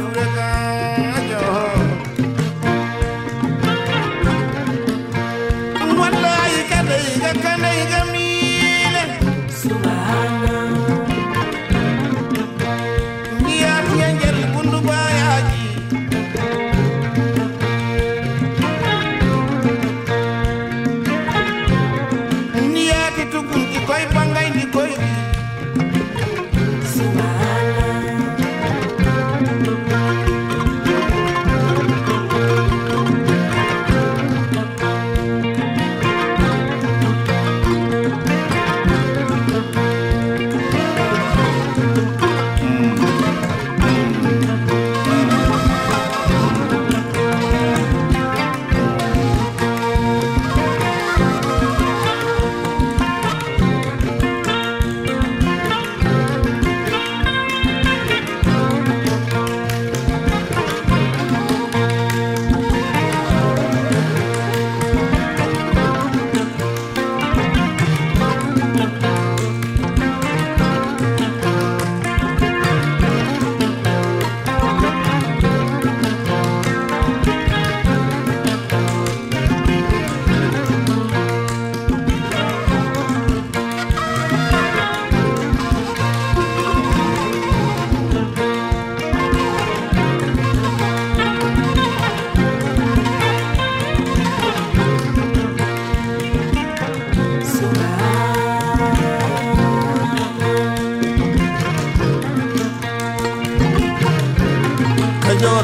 huracán.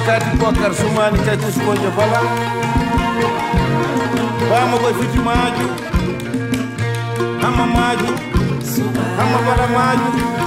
Kajo wakati bokar sumani kati sukonjo bala bama koy fiti maju hamma maju hamma bala maju